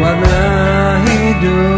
warna hidup.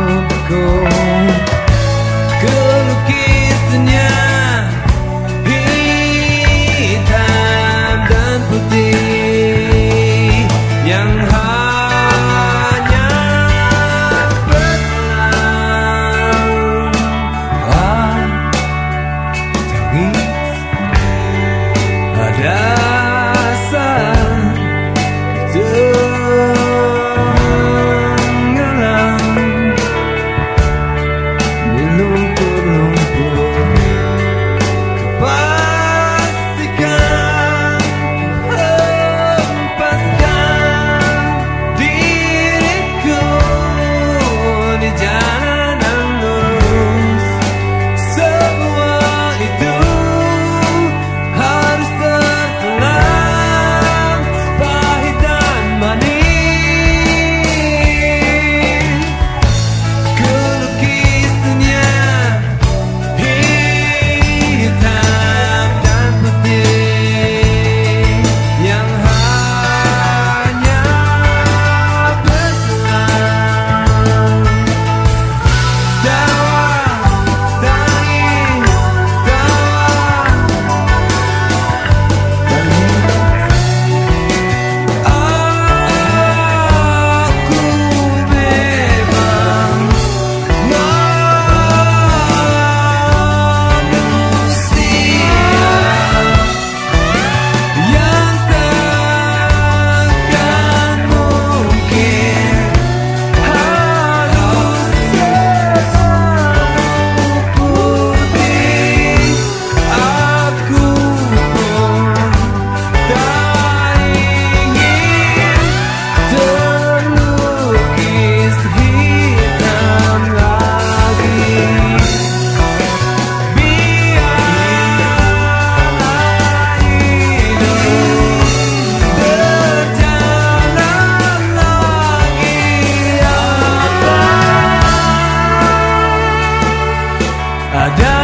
Cada